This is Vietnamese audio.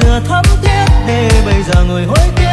xưa thấm thiết để bây giờ người hối tiếc.